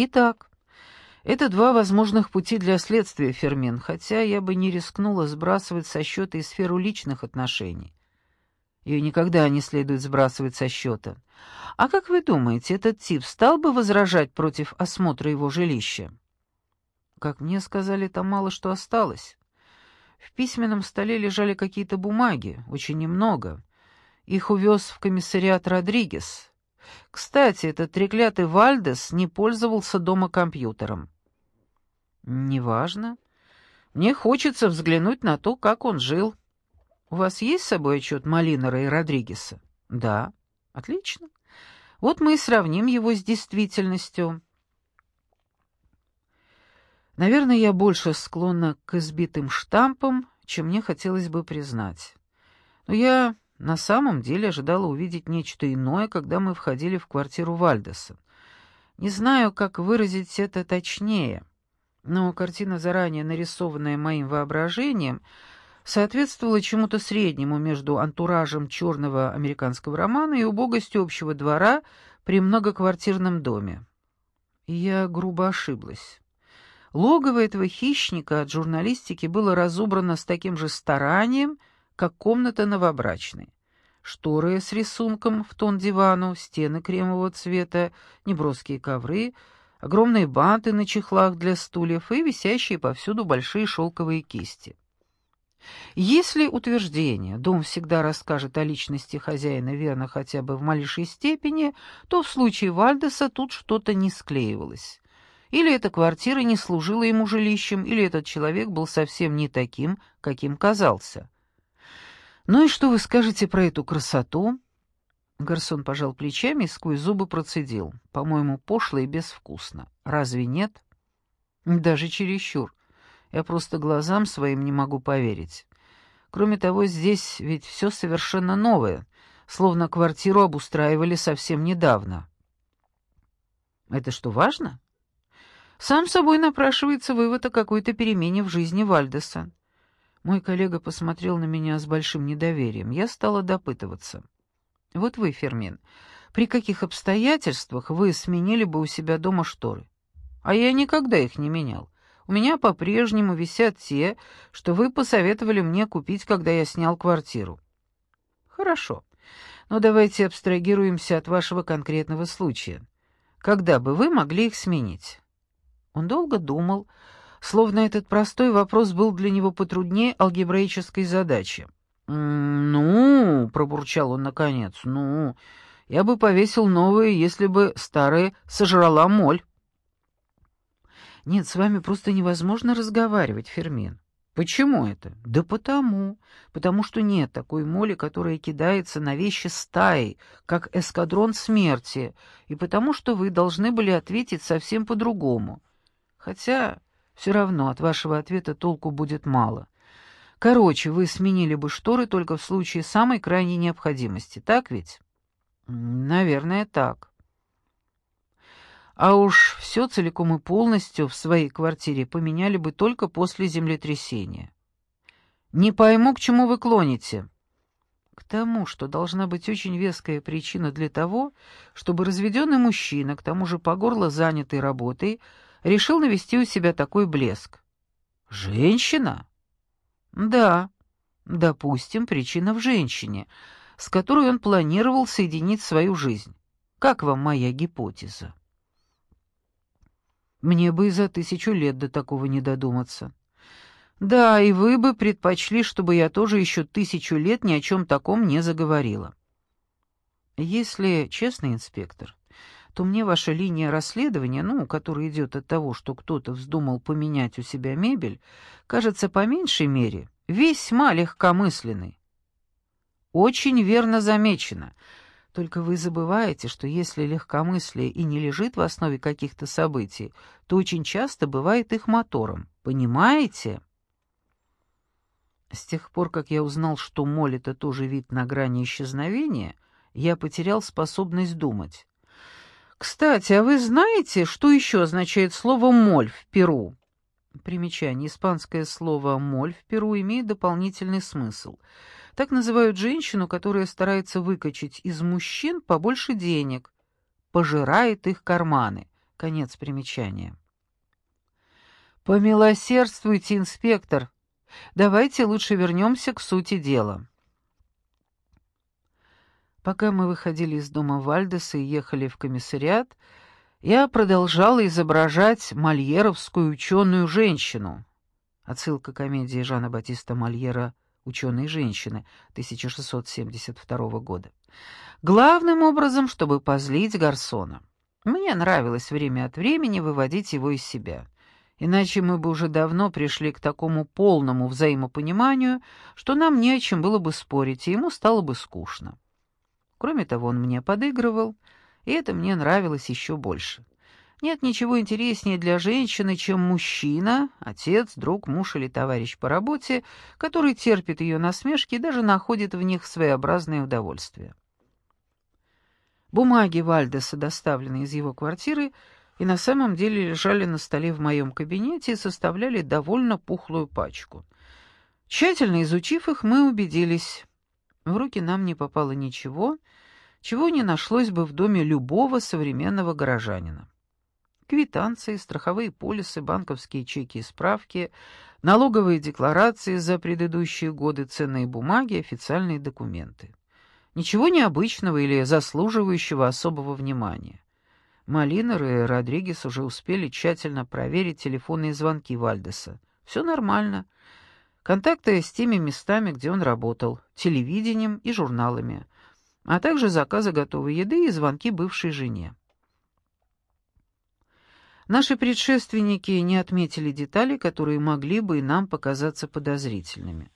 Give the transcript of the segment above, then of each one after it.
Итак, это два возможных пути для следствия, Фермин, хотя я бы не рискнула сбрасывать со счета и сферу личных отношений. Ее никогда не следует сбрасывать со счета. А как вы думаете, этот тип стал бы возражать против осмотра его жилища? Как мне сказали, там мало что осталось. В письменном столе лежали какие-то бумаги, очень немного. Их увез в комиссариат Родригес. Кстати, этот треклятый Вальдес не пользовался дома компьютером. «Неважно. Мне хочется взглянуть на то, как он жил. У вас есть с собой отчет Малинера и Родригеса?» «Да». «Отлично. Вот мы и сравним его с действительностью». Наверное, я больше склонна к избитым штампам, чем мне хотелось бы признать. Но я на самом деле ожидала увидеть нечто иное, когда мы входили в квартиру Вальдеса. Не знаю, как выразить это точнее, но картина, заранее нарисованная моим воображением, соответствовала чему-то среднему между антуражем черного американского романа и убогостью общего двора при многоквартирном доме. И я грубо ошиблась. Логово этого хищника от журналистики было разобрано с таким же старанием, как комната новобрачной. Шторы с рисунком в тон дивану, стены кремового цвета, неброские ковры, огромные банты на чехлах для стульев и висящие повсюду большие шелковые кисти. Если утверждение «дом всегда расскажет о личности хозяина верно хотя бы в малейшей степени», то в случае Вальдеса тут что-то не склеивалось. Или эта квартира не служила ему жилищем, или этот человек был совсем не таким, каким казался. «Ну и что вы скажете про эту красоту?» Гарсон пожал плечами и сквозь зубы процедил. «По-моему, пошло и безвкусно. Разве нет?» «Даже чересчур. Я просто глазам своим не могу поверить. Кроме того, здесь ведь все совершенно новое, словно квартиру обустраивали совсем недавно». «Это что, важно?» Сам собой напрашивается вывод о какой-то перемене в жизни Вальдеса. Мой коллега посмотрел на меня с большим недоверием. Я стала допытываться. «Вот вы, Фермин, при каких обстоятельствах вы сменили бы у себя дома шторы?» «А я никогда их не менял. У меня по-прежнему висят те, что вы посоветовали мне купить, когда я снял квартиру». «Хорошо. Но давайте абстрагируемся от вашего конкретного случая. Когда бы вы могли их сменить?» Он долго думал, словно этот простой вопрос был для него потруднее алгебраической задачи. «Ну», — пробурчал он наконец, — «ну, я бы повесил новые, если бы старые сожрала моль». «Нет, с вами просто невозможно разговаривать, Фермин». «Почему это?» «Да потому. Потому что нет такой моли, которая кидается на вещи стаи, как эскадрон смерти, и потому что вы должны были ответить совсем по-другому. Хотя все равно от вашего ответа толку будет мало. Короче, вы сменили бы шторы только в случае самой крайней необходимости, так ведь? Наверное, так. А уж все целиком и полностью в своей квартире поменяли бы только после землетрясения. Не пойму, к чему вы клоните. К тому, что должна быть очень веская причина для того, чтобы разведенный мужчина, к тому же по горло занятый работой, решил навести у себя такой блеск. Женщина? Да, допустим, причина в женщине, с которой он планировал соединить свою жизнь. Как вам моя гипотеза? Мне бы и за тысячу лет до такого не додуматься. Да, и вы бы предпочли, чтобы я тоже еще тысячу лет ни о чем таком не заговорила. Если честный инспектор, то мне ваша линия расследования, ну, которая идет от того, что кто-то вздумал поменять у себя мебель, кажется по меньшей мере весьма легкомысленной. Очень верно замечено. Только вы забываете, что если легкомыслие и не лежит в основе каких-то событий, то очень часто бывает их мотором. Понимаете? С тех пор, как я узнал, что моль — это тоже вид на грани исчезновения, я потерял способность думать. Кстати, а вы знаете, что еще означает слово «моль» в Перу? Примечание. Испанское слово «моль» в Перу имеет дополнительный смысл. Так называют женщину, которая старается выкачать из мужчин побольше денег, пожирает их карманы. Конец примечания. «Помилосердствуйте, инспектор. Давайте лучше вернемся к сути дела». Пока мы выходили из дома Вальдеса и ехали в комиссариат, я продолжала изображать мольеровскую ученую женщину. Отсылка комедии Жана Батиста Мольера «Ученые женщины» 1672 года. Главным образом, чтобы позлить Гарсона. Мне нравилось время от времени выводить его из себя. Иначе мы бы уже давно пришли к такому полному взаимопониманию, что нам не о чем было бы спорить, и ему стало бы скучно. Кроме того, он мне подыгрывал, и это мне нравилось еще больше. Нет ничего интереснее для женщины, чем мужчина, отец, друг, муж или товарищ по работе, который терпит ее насмешки и даже находит в них своеобразное удовольствие. Бумаги Вальдеса, доставленные из его квартиры, и на самом деле лежали на столе в моем кабинете и составляли довольно пухлую пачку. Тщательно изучив их, мы убедились, в руки нам не попало ничего, чего не нашлось бы в доме любого современного горожанина. Квитанции, страховые полисы, банковские чеки и справки, налоговые декларации за предыдущие годы, ценные бумаги, официальные документы. Ничего необычного или заслуживающего особого внимания. Малинер и Родригес уже успели тщательно проверить телефонные звонки Вальдеса. Все нормально. Контакты с теми местами, где он работал, телевидением и журналами, а также заказы готовой еды и звонки бывшей жене. Наши предшественники не отметили детали, которые могли бы и нам показаться подозрительными.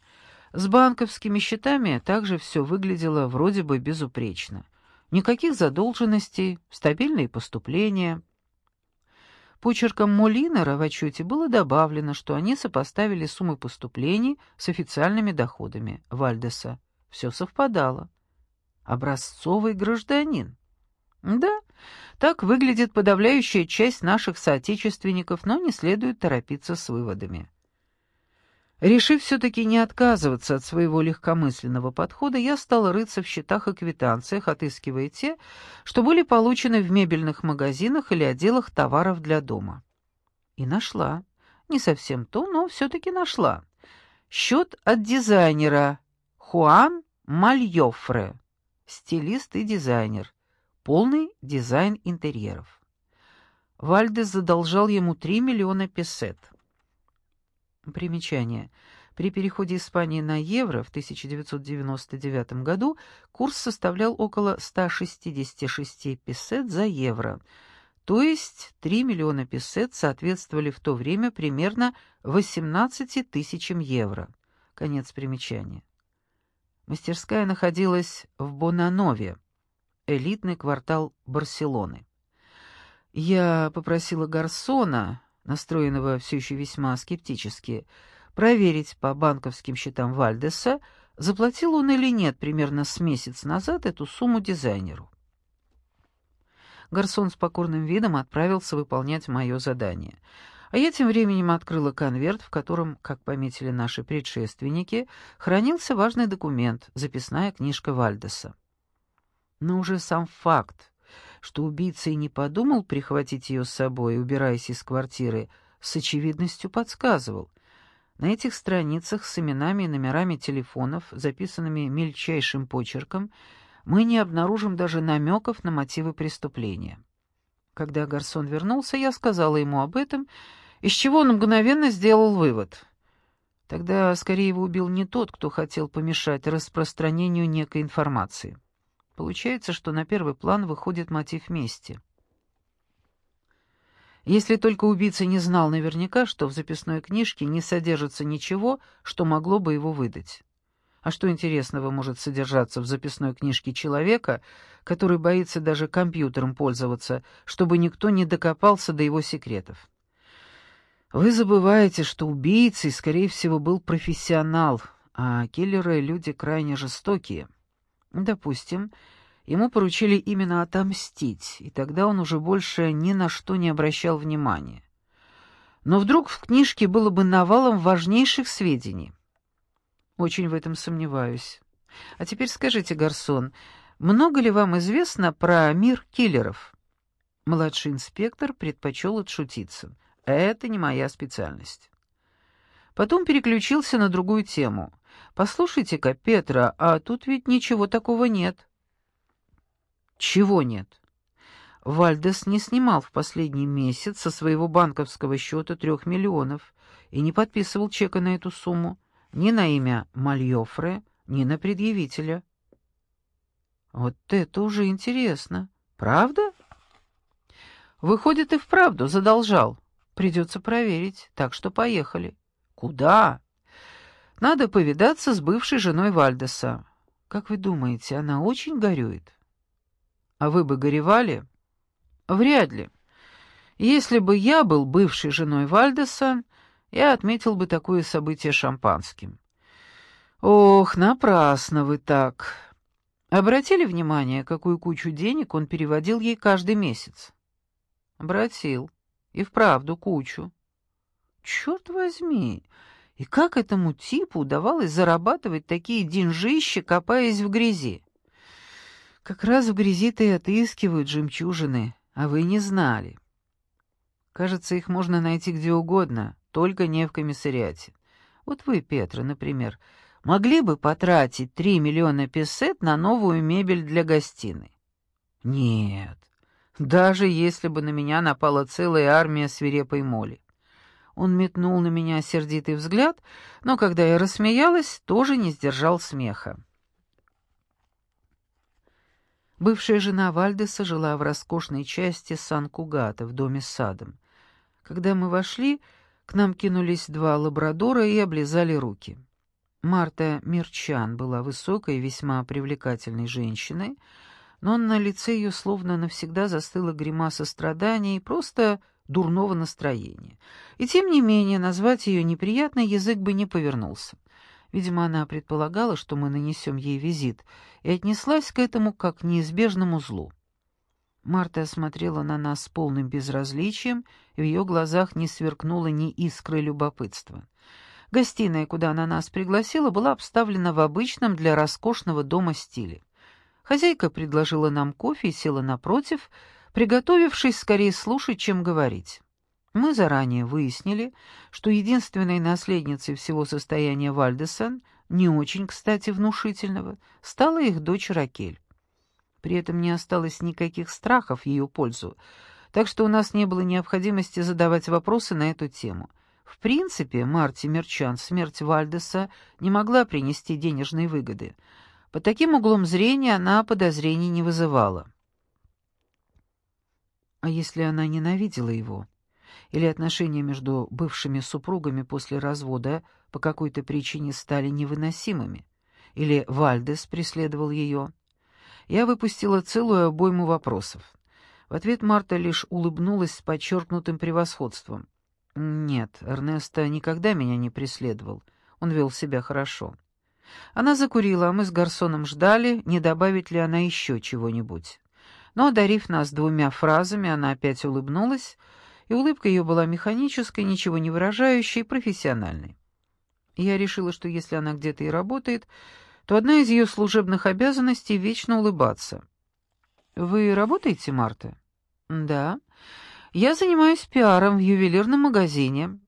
С банковскими счетами также все выглядело вроде бы безупречно. Никаких задолженностей, стабильные поступления. Почерком Молинера в отчете было добавлено, что они сопоставили суммы поступлений с официальными доходами Вальдеса. Все совпадало. Образцовый гражданин. Да, так выглядит подавляющая часть наших соотечественников, но не следует торопиться с выводами. Решив все-таки не отказываться от своего легкомысленного подхода, я стала рыться в счетах и квитанциях, отыскивая те, что были получены в мебельных магазинах или отделах товаров для дома. И нашла. Не совсем то, но все-таки нашла. Счет от дизайнера Хуан Мальофре, стилист и дизайнер. Полный дизайн интерьеров. Вальдес задолжал ему 3 миллиона песет. Примечание. При переходе Испании на евро в 1999 году курс составлял около 166 песет за евро, то есть 3 миллиона песет соответствовали в то время примерно 18 тысячам евро. Конец примечания. Мастерская находилась в Бонанове, элитный квартал Барселоны. Я попросила Гарсона, настроенного все еще весьма скептически, проверить по банковским счетам Вальдеса, заплатил он или нет примерно с месяц назад эту сумму дизайнеру. Гарсон с покорным видом отправился выполнять мое задание. А я тем временем открыла конверт, в котором, как пометили наши предшественники, хранился важный документ, записная книжка Вальдеса. Но уже сам факт, что убийца и не подумал прихватить ее с собой, убираясь из квартиры, с очевидностью подсказывал. На этих страницах с именами и номерами телефонов, записанными мельчайшим почерком, мы не обнаружим даже намеков на мотивы преступления. Когда Гарсон вернулся, я сказала ему об этом, из чего он мгновенно сделал вывод. Тогда скорее его убил не тот, кто хотел помешать распространению некой информации. Получается, что на первый план выходит мотив мести. Если только убийца не знал наверняка, что в записной книжке не содержится ничего, что могло бы его выдать. А что интересного может содержаться в записной книжке человека, который боится даже компьютером пользоваться, чтобы никто не докопался до его секретов? Вы забываете, что убийцей, скорее всего, был профессионал, а киллеры — люди крайне жестокие. Допустим, ему поручили именно отомстить, и тогда он уже больше ни на что не обращал внимания. Но вдруг в книжке было бы навалом важнейших сведений. Очень в этом сомневаюсь. А теперь скажите, Гарсон, много ли вам известно про мир киллеров? Младший инспектор предпочел отшутиться. «Это не моя специальность». Потом переключился на другую тему. «Послушайте-ка, Петра, а тут ведь ничего такого нет». «Чего нет?» Вальдес не снимал в последний месяц со своего банковского счета трех миллионов и не подписывал чека на эту сумму ни на имя Мальофре, ни на предъявителя. Вот это уже интересно. Правда? Выходит, и вправду задолжал. Придется проверить, так что поехали. Куда? Надо повидаться с бывшей женой Вальдеса. Как вы думаете, она очень горюет? А вы бы горевали? Вряд ли. Если бы я был бывшей женой Вальдеса, я отметил бы такое событие шампанским. Ох, напрасно вы так. Обратили внимание, какую кучу денег он переводил ей каждый месяц? Обратил. И вправду кучу. Черт возьми, и как этому типу удавалось зарабатывать такие деньжища, копаясь в грязи? Как раз в грязи-то и отыскивают жемчужины, а вы не знали. Кажется, их можно найти где угодно, только не в комиссариате. Вот вы, Петра, например, могли бы потратить три миллиона песет на новую мебель для гостиной? Нет, даже если бы на меня напала целая армия свирепой моли. Он метнул на меня сердитый взгляд, но когда я рассмеялась, тоже не сдержал смеха. Бывшая жена Вальдеса жила в роскошной части Сан-Кугата, в доме с садом. Когда мы вошли, к нам кинулись два лабрадора и облизали руки. Марта Мерчан была высокой и весьма привлекательной женщиной, но на лице ее словно навсегда застыла гримаса и просто дурного настроения. И тем не менее назвать ее неприятной язык бы не повернулся. Видимо, она предполагала, что мы нанесем ей визит, и отнеслась к этому как к неизбежному злу. Марта осмотрела на нас с полным безразличием, и в ее глазах не сверкнуло ни искры любопытства. Гостиная, куда она нас пригласила, была обставлена в обычном для роскошного дома стиле. Хозяйка предложила нам кофе и села напротив, приготовившись скорее слушать, чем говорить. Мы заранее выяснили, что единственной наследницей всего состояния Вальдесан, не очень, кстати, внушительного, стала их дочь Ракель. При этом не осталось никаких страхов в ее пользу, так что у нас не было необходимости задавать вопросы на эту тему. В принципе, Марти Мерчан смерть Вальдеса не могла принести денежной выгоды. Под таким углом зрения она подозрений не вызывала. А если она ненавидела его? Или отношения между бывшими супругами после развода по какой-то причине стали невыносимыми? Или Вальдес преследовал ее? Я выпустила целую обойму вопросов. В ответ Марта лишь улыбнулась с подчеркнутым превосходством. «Нет, Эрнеста никогда меня не преследовал. Он вел себя хорошо». Она закурила, а мы с Гарсоном ждали, не добавит ли она еще чего-нибудь. Но, одарив нас двумя фразами, она опять улыбнулась, и улыбка ее была механической, ничего не выражающей, профессиональной. Я решила, что если она где-то и работает, то одна из ее служебных обязанностей — вечно улыбаться. «Вы работаете, Марта?» «Да. Я занимаюсь пиаром в ювелирном магазине».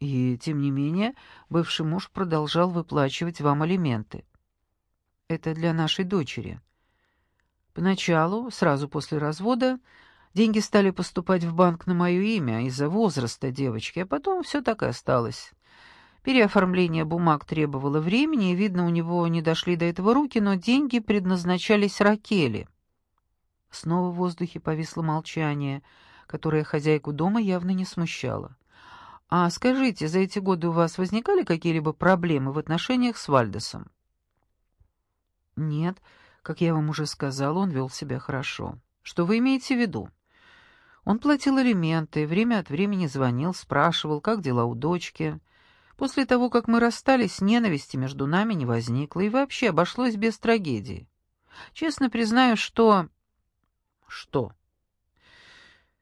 И, тем не менее, бывший муж продолжал выплачивать вам алименты. «Это для нашей дочери». Поначалу, сразу после развода, деньги стали поступать в банк на мое имя из-за возраста девочки, а потом все так и осталось. Переоформление бумаг требовало времени, и, видно, у него не дошли до этого руки, но деньги предназначались Ракеле. Снова в воздухе повисло молчание, которое хозяйку дома явно не смущало. «А скажите, за эти годы у вас возникали какие-либо проблемы в отношениях с Вальдесом?» «Нет, как я вам уже сказал, он вел себя хорошо. Что вы имеете в виду?» Он платил алименты, время от времени звонил, спрашивал, как дела у дочки. После того, как мы расстались, ненависти между нами не возникло и вообще обошлось без трагедии. Честно признаю, что... Что?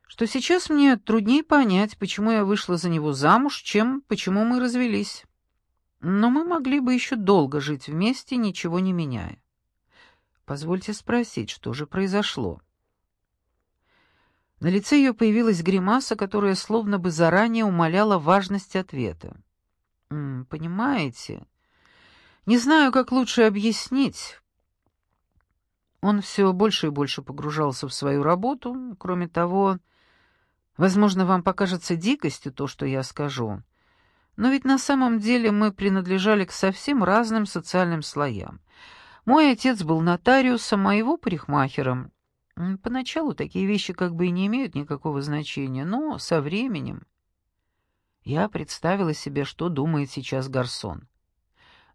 Что сейчас мне труднее понять, почему я вышла за него замуж, чем почему мы развелись. Но мы могли бы еще долго жить вместе, ничего не меняя. Позвольте спросить, что же произошло? На лице ее появилась гримаса, которая словно бы заранее умаляла важность ответа. «М, «Понимаете, не знаю, как лучше объяснить». Он все больше и больше погружался в свою работу. Кроме того, возможно, вам покажется дикостью то, что я скажу. Но ведь на самом деле мы принадлежали к совсем разным социальным слоям. Мой отец был нотариусом, а его парикмахером. Поначалу такие вещи как бы и не имеют никакого значения, но со временем... Я представила себе, что думает сейчас Гарсон.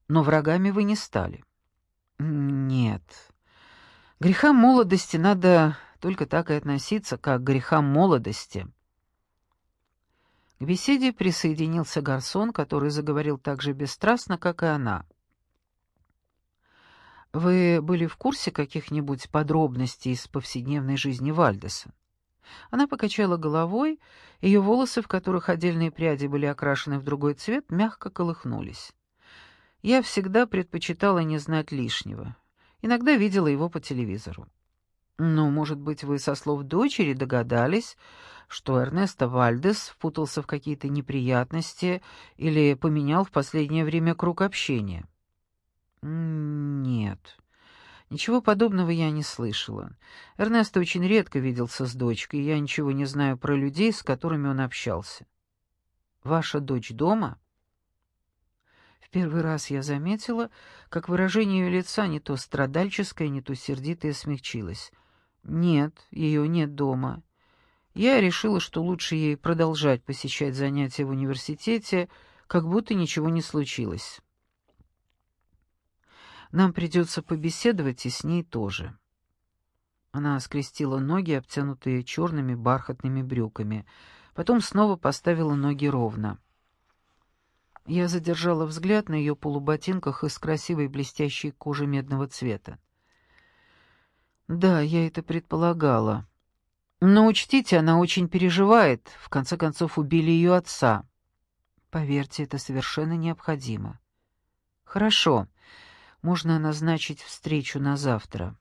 Но врагами вы не стали. Нет. Грехам молодости надо только так и относиться, как к грехам молодости. К беседе присоединился Гарсон, который заговорил так же бесстрастно, как и она. «Вы были в курсе каких-нибудь подробностей из повседневной жизни Вальдеса?» Она покачала головой, ее волосы, в которых отдельные пряди были окрашены в другой цвет, мягко колыхнулись. Я всегда предпочитала не знать лишнего. Иногда видела его по телевизору. Ну, может быть, вы со слов дочери догадались, что Эрнесто Вальдес впутался в какие-то неприятности или поменял в последнее время круг общения? Нет. Ничего подобного я не слышала. Эрнесто очень редко виделся с дочкой, и я ничего не знаю про людей, с которыми он общался. Ваша дочь дома? В первый раз я заметила, как выражение ее лица не то страдальческое, не то сердитое смягчилось — «Нет, ее нет дома. Я решила, что лучше ей продолжать посещать занятия в университете, как будто ничего не случилось. Нам придется побеседовать и с ней тоже». Она скрестила ноги, обтянутые черными бархатными брюками, потом снова поставила ноги ровно. Я задержала взгляд на ее полуботинках из красивой блестящей кожи медного цвета. Да, я это предполагала. Но учтите, она очень переживает. В конце концов, убили ее отца. Поверьте, это совершенно необходимо. Хорошо. Можно назначить встречу на завтра.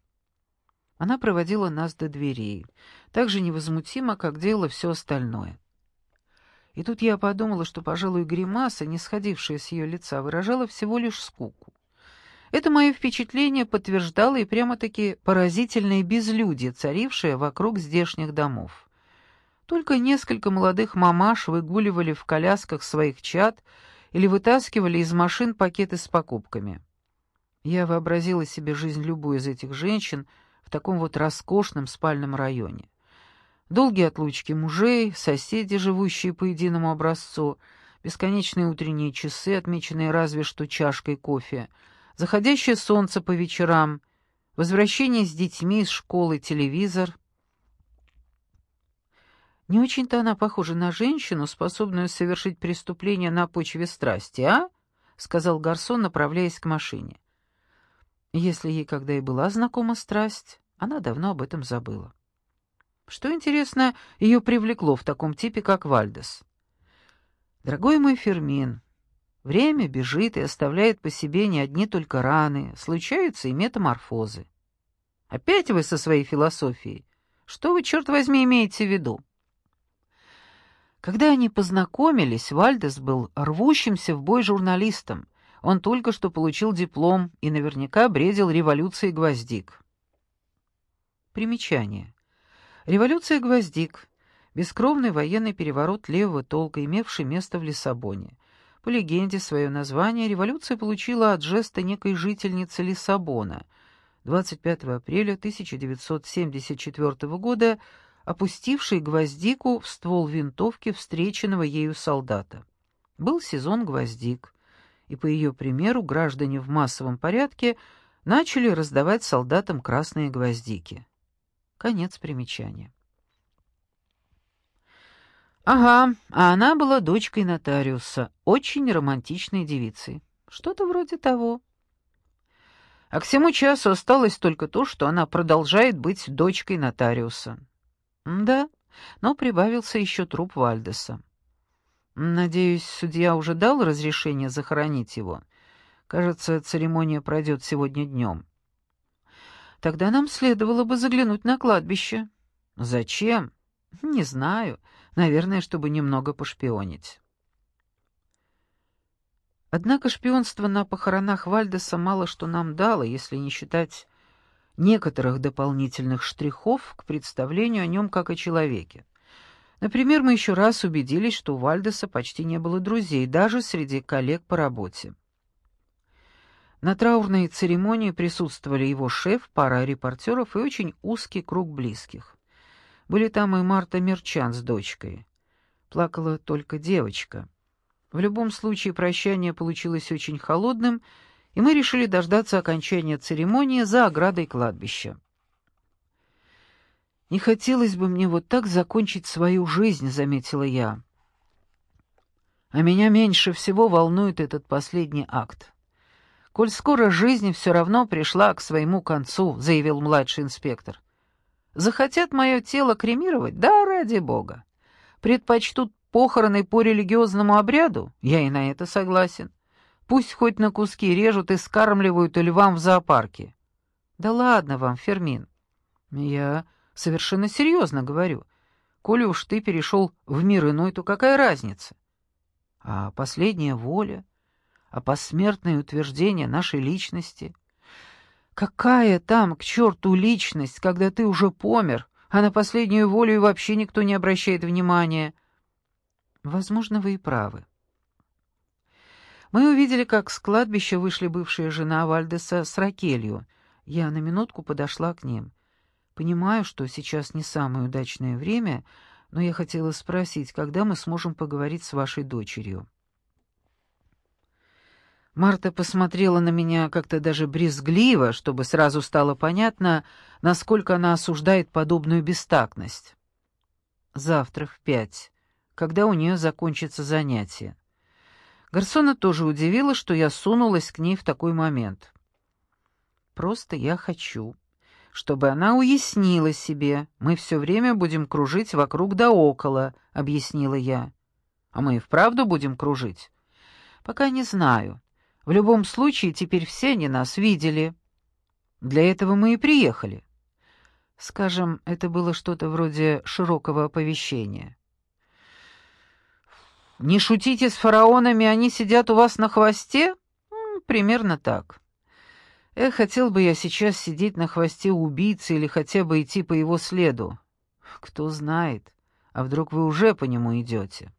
Она проводила нас до дверей, так же невозмутимо, как делала все остальное. И тут я подумала, что, пожалуй, гримаса, не сходившая с ее лица, выражала всего лишь скуку. Это мое впечатление подтверждало и прямо-таки поразительное безлюдие, царившее вокруг здешних домов. Только несколько молодых мамаш выгуливали в колясках своих чад или вытаскивали из машин пакеты с покупками. Я вообразила себе жизнь любой из этих женщин в таком вот роскошном спальном районе. Долгие отлучки мужей, соседи, живущие по единому образцу, бесконечные утренние часы, отмеченные разве что чашкой кофе — заходящее солнце по вечерам, возвращение с детьми из школы, телевизор. Не очень-то она похожа на женщину, способную совершить преступление на почве страсти, а? — сказал Гарсон, направляясь к машине. Если ей когда и была знакома страсть, она давно об этом забыла. Что, интересно, ее привлекло в таком типе, как Вальдес? «Дорогой мой Фермин, Время бежит и оставляет по себе не одни только раны, случаются и метаморфозы. Опять вы со своей философией. Что вы, черт возьми, имеете в виду? Когда они познакомились, Вальдес был рвущимся в бой журналистом. Он только что получил диплом и наверняка бредил революцией гвоздик. Примечание. Революция гвоздик — бескровный военный переворот левого толка, имевший место в Лиссабоне. По легенде, свое название революция получила от жеста некой жительницы Лиссабона. 25 апреля 1974 года опустившей гвоздику в ствол винтовки встреченного ею солдата. Был сезон гвоздик, и по ее примеру граждане в массовом порядке начали раздавать солдатам красные гвоздики. Конец примечания. Ага, а она была дочкой нотариуса, очень романтичной девицей. Что-то вроде того. А к всему часу осталось только то, что она продолжает быть дочкой нотариуса. Да, но прибавился еще труп Вальдеса. Надеюсь, судья уже дал разрешение захоронить его. Кажется, церемония пройдет сегодня днем. Тогда нам следовало бы заглянуть на кладбище. Зачем? Не знаю. Наверное, чтобы немного пошпионить. Однако шпионство на похоронах Вальдеса мало что нам дало, если не считать некоторых дополнительных штрихов к представлению о нем как о человеке. Например, мы еще раз убедились, что у Вальдеса почти не было друзей, даже среди коллег по работе. На траурной церемонии присутствовали его шеф, пара репортеров и очень узкий круг близких. Были там и Марта Мерчан с дочкой. Плакала только девочка. В любом случае прощание получилось очень холодным, и мы решили дождаться окончания церемонии за оградой кладбища. «Не хотелось бы мне вот так закончить свою жизнь», — заметила я. «А меня меньше всего волнует этот последний акт. Коль скоро жизнь все равно пришла к своему концу», — заявил младший инспектор. «Захотят мое тело кремировать? Да, ради бога. Предпочтут похороны по религиозному обряду? Я и на это согласен. Пусть хоть на куски режут и скармливают львам в зоопарке. Да ладно вам, Фермин. Я совершенно серьезно говорю. Коли уж ты перешел в мир иной, то какая разница? А последняя воля, а посмертное утверждение нашей личности? Какая там, к черту, личность, когда ты уже помер, а на последнюю волю вообще никто не обращает внимания? Возможно, вы и правы. Мы увидели, как с кладбища вышли бывшая жена Вальдеса с Ракелью. Я на минутку подошла к ним. Понимаю, что сейчас не самое удачное время, но я хотела спросить, когда мы сможем поговорить с вашей дочерью. Марта посмотрела на меня как-то даже брезгливо, чтобы сразу стало понятно, насколько она осуждает подобную бестактность. Завтра в пять, когда у нее закончится занятие. Гарсона тоже удивило, что я сунулась к ней в такой момент. «Просто я хочу, чтобы она уяснила себе. Мы все время будем кружить вокруг да около», — объяснила я. «А мы и вправду будем кружить?» «Пока не знаю. В любом случае, теперь все они нас видели. Для этого мы и приехали». Скажем, это было что-то вроде широкого оповещения. Не шутите с фараонами, они сидят у вас на хвосте? Примерно так. Эх, хотел бы я сейчас сидеть на хвосте убийцы или хотя бы идти по его следу. Кто знает, а вдруг вы уже по нему идете?»